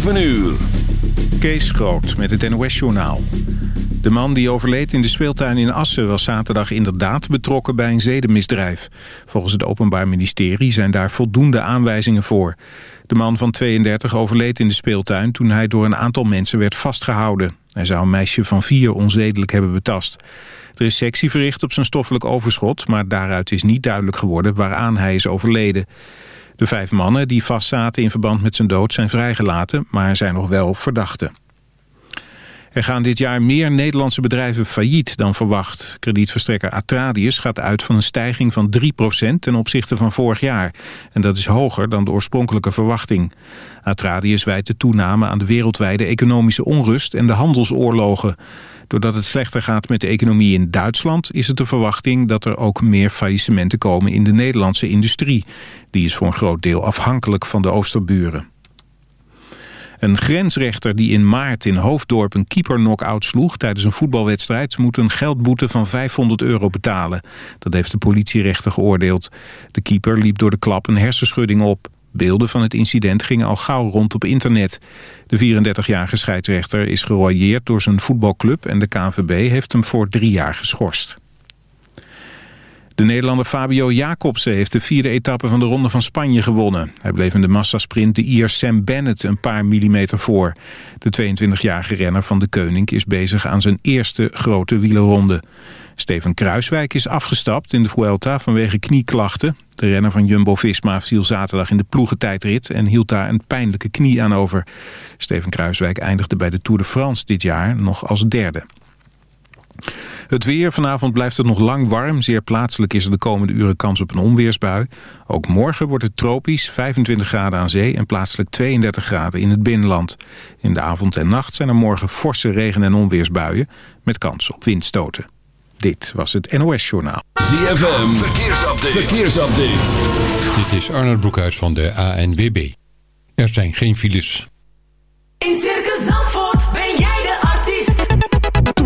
7 uur. Kees Groot met het NOS-journaal. De man die overleed in de speeltuin in Assen was zaterdag inderdaad betrokken bij een zedenmisdrijf. Volgens het Openbaar Ministerie zijn daar voldoende aanwijzingen voor. De man van 32 overleed in de speeltuin toen hij door een aantal mensen werd vastgehouden. Hij zou een meisje van vier onzedelijk hebben betast. Er is sectie verricht op zijn stoffelijk overschot, maar daaruit is niet duidelijk geworden waaraan hij is overleden. De vijf mannen die vastzaten in verband met zijn dood zijn vrijgelaten, maar zijn nog wel verdachten. Er gaan dit jaar meer Nederlandse bedrijven failliet dan verwacht. Kredietverstrekker Atradius gaat uit van een stijging van 3% ten opzichte van vorig jaar. En dat is hoger dan de oorspronkelijke verwachting. Atradius wijt de toename aan de wereldwijde economische onrust en de handelsoorlogen. Doordat het slechter gaat met de economie in Duitsland... is het de verwachting dat er ook meer faillissementen komen in de Nederlandse industrie. Die is voor een groot deel afhankelijk van de Oosterburen. Een grensrechter die in maart in Hoofddorp een keeper knock-out sloeg tijdens een voetbalwedstrijd moet een geldboete van 500 euro betalen. Dat heeft de politierechter geoordeeld. De keeper liep door de klap een hersenschudding op. Beelden van het incident gingen al gauw rond op internet. De 34-jarige scheidsrechter is geroyeerd door zijn voetbalclub... en de KNVB heeft hem voor drie jaar geschorst. De Nederlander Fabio Jacobsen heeft de vierde etappe van de Ronde van Spanje gewonnen. Hij bleef in de massasprint de Ier Sam Bennett een paar millimeter voor. De 22-jarige renner van de Koning is bezig aan zijn eerste grote wielerronde. Steven Kruiswijk is afgestapt in de Vuelta vanwege knieklachten. De renner van Jumbo-Visma viel zaterdag in de ploegentijdrit... en hield daar een pijnlijke knie aan over. Steven Kruiswijk eindigde bij de Tour de France dit jaar nog als derde. Het weer. Vanavond blijft het nog lang warm. Zeer plaatselijk is er de komende uren kans op een onweersbui. Ook morgen wordt het tropisch, 25 graden aan zee... en plaatselijk 32 graden in het binnenland. In de avond en nacht zijn er morgen forse regen- en onweersbuien... met kans op windstoten. Dit was het NOS Journaal. ZFM. Verkeersupdate. Verkeersupdate. Dit is Arnold Broekhuis van de ANWB. Er zijn geen files. In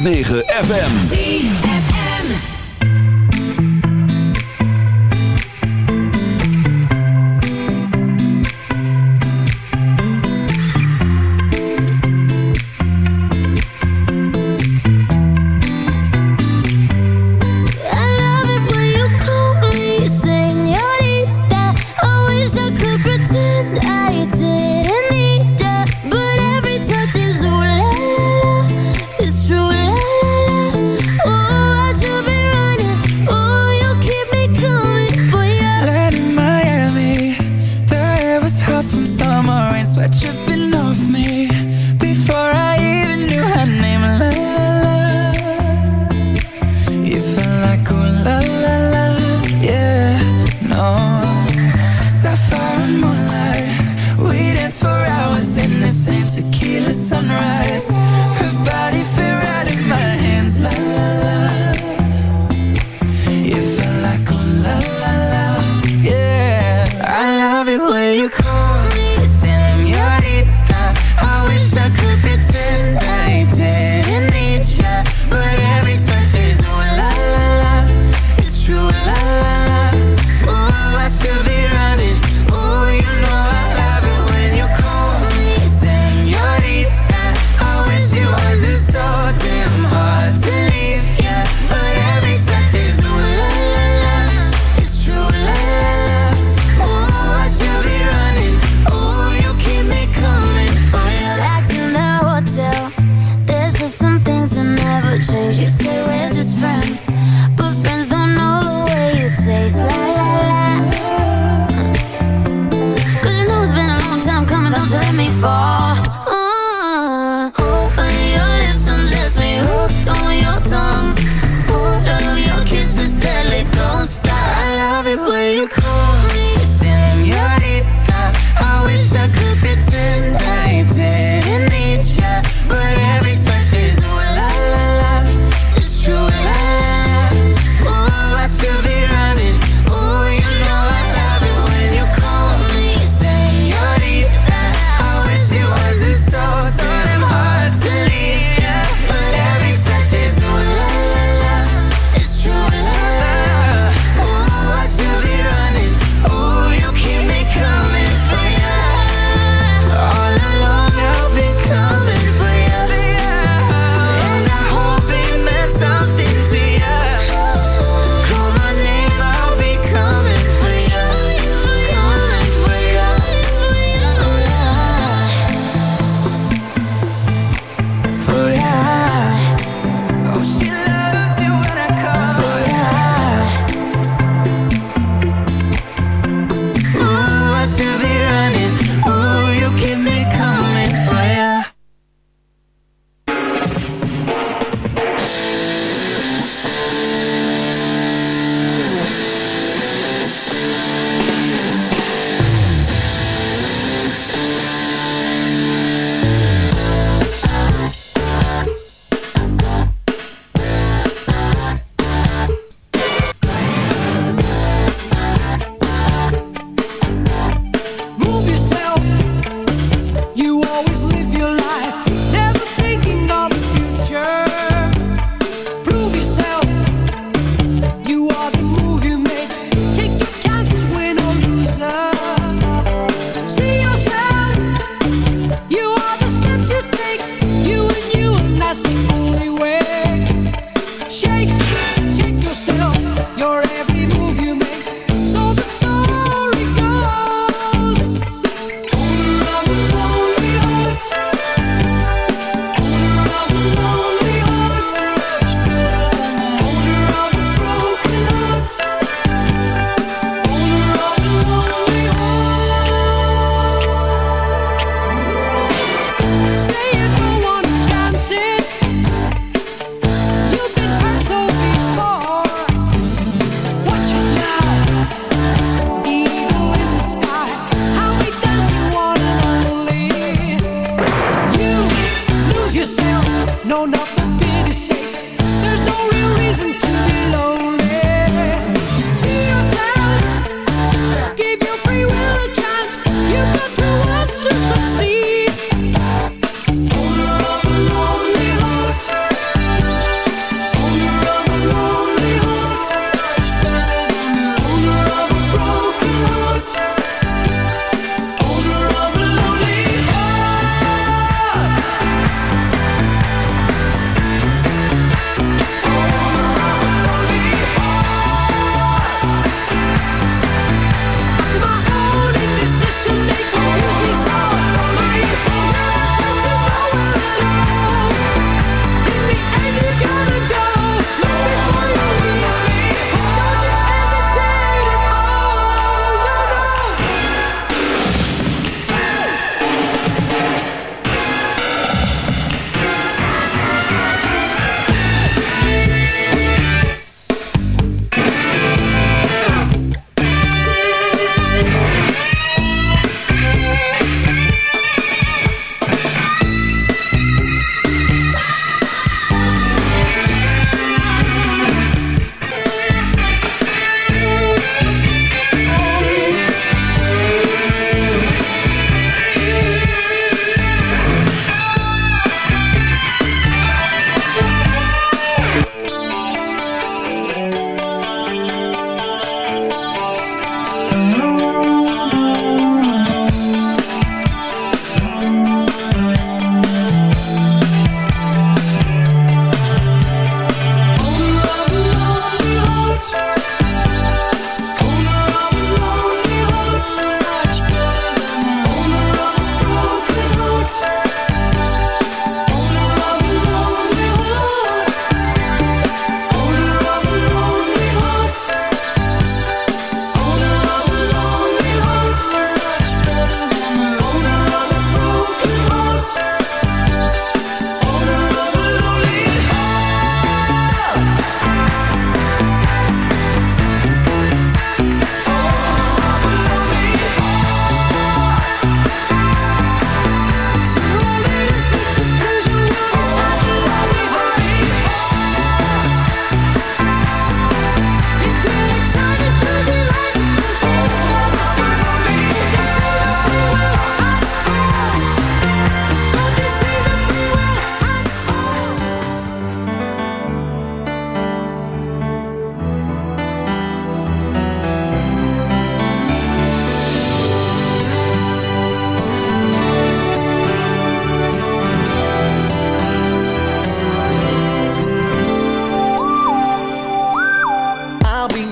106.9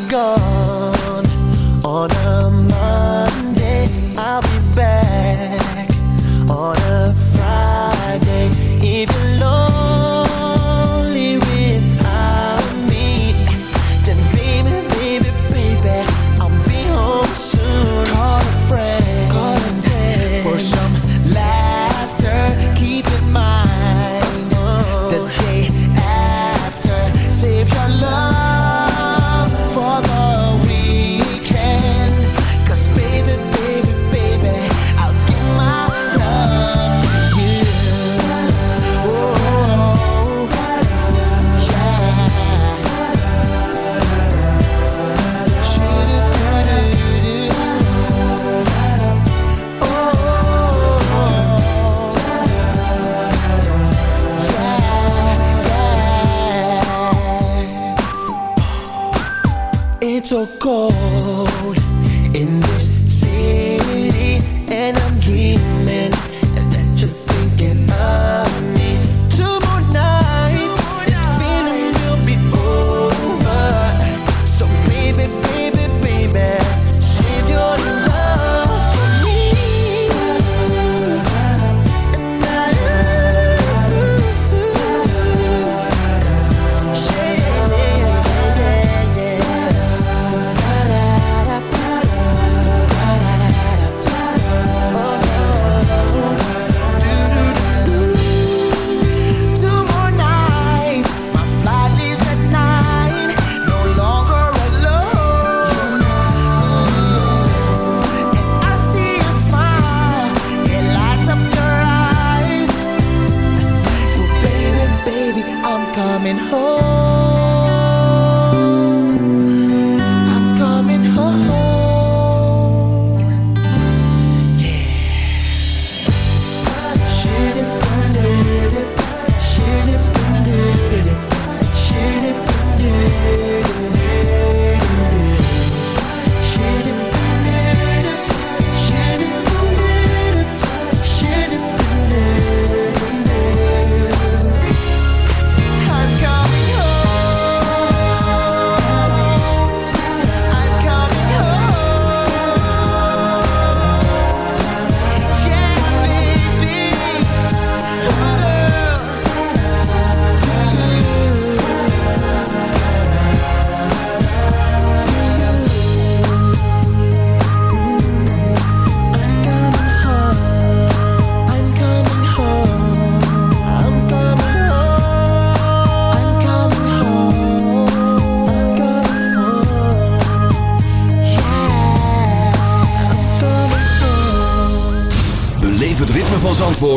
gone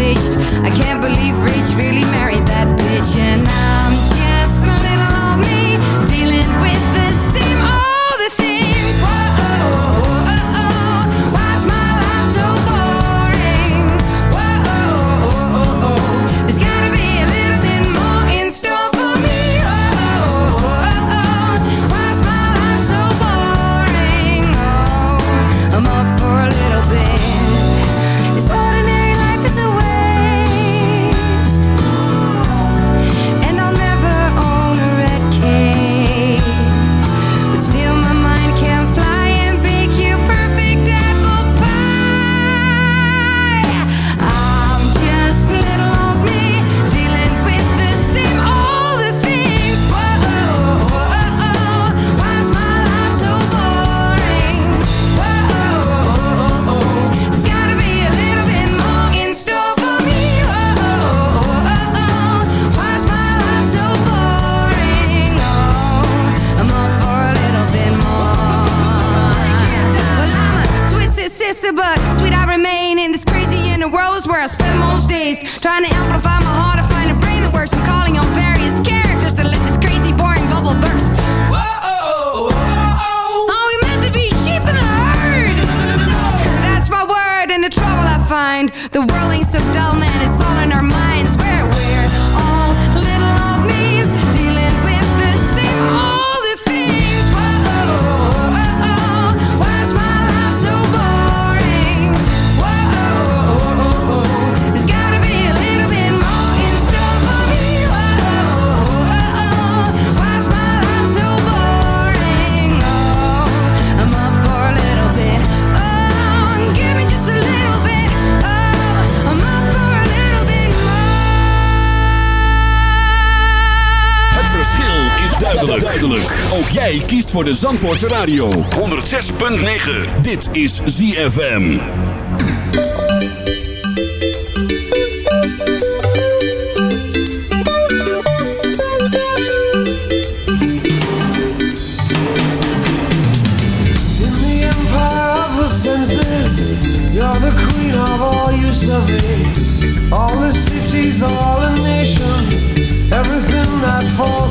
ditched. I can't believe Rich really married that bitch. And tijdelijk. Ook jij kiest voor de Zandvoortse Radio. 106.9. Dit is ZFM. You're the queen of all you survey All the cities, all the nations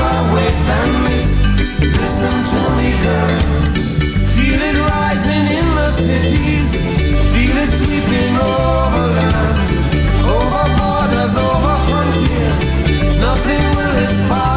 vaporwave families. Listen to me, girl. Feel it rising in the cities. Feel it sweeping over land, over borders, over frontiers. Nothing will its power.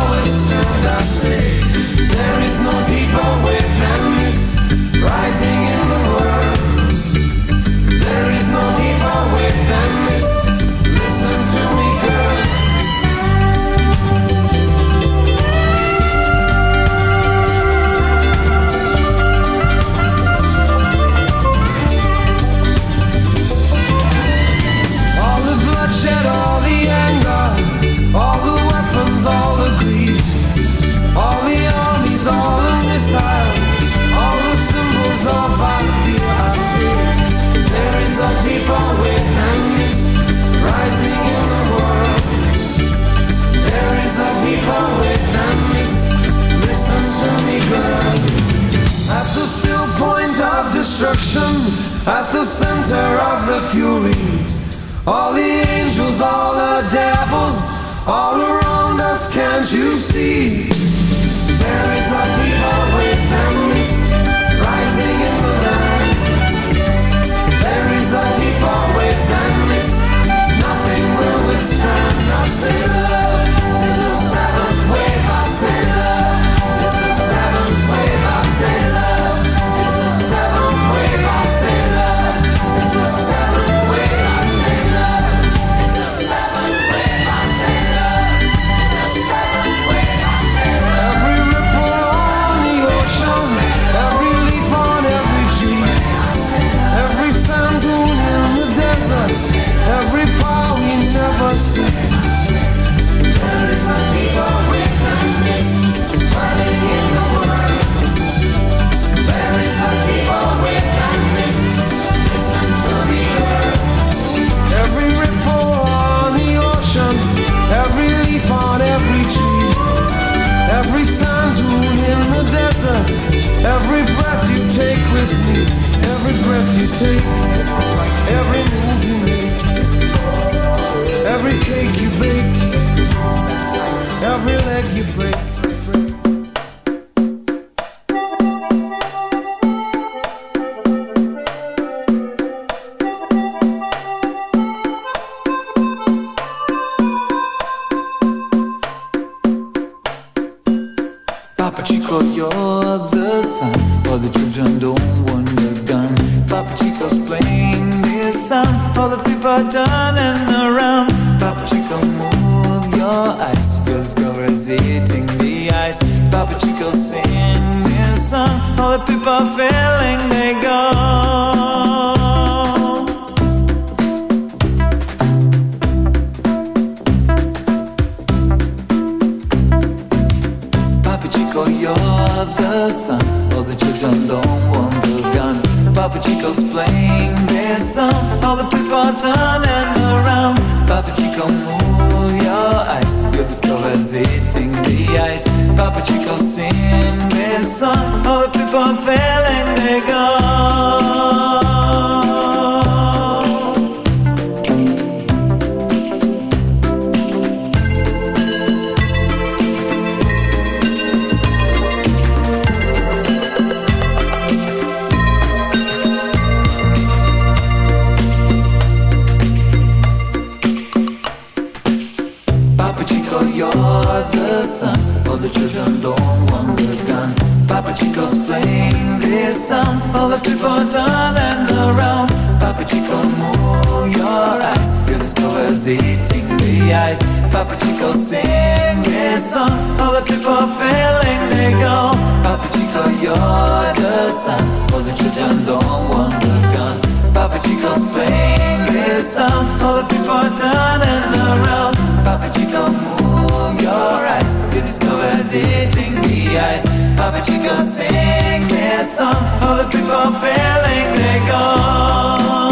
visiting the eyes of a chick sing their song. All the people feeling they're gone.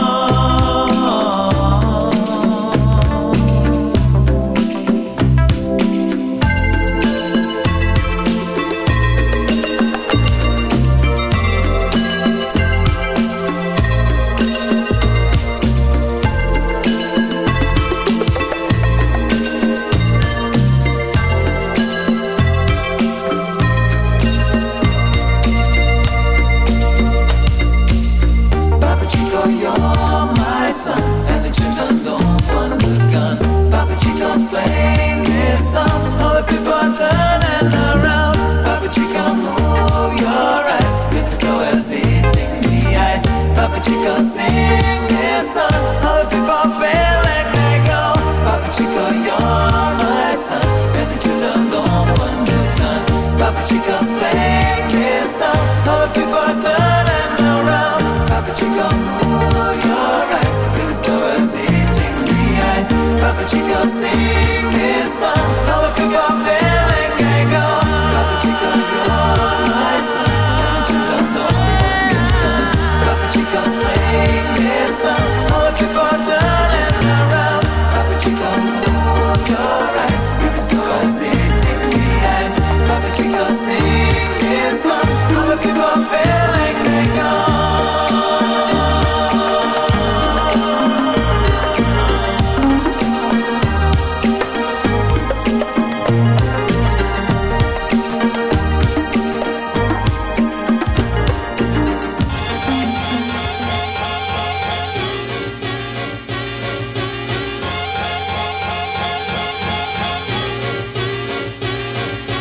inocente.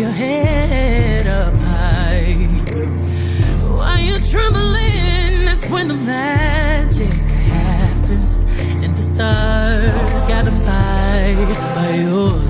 your head up high. While you're trembling, that's when the magic happens, and the stars gotta fight by yours.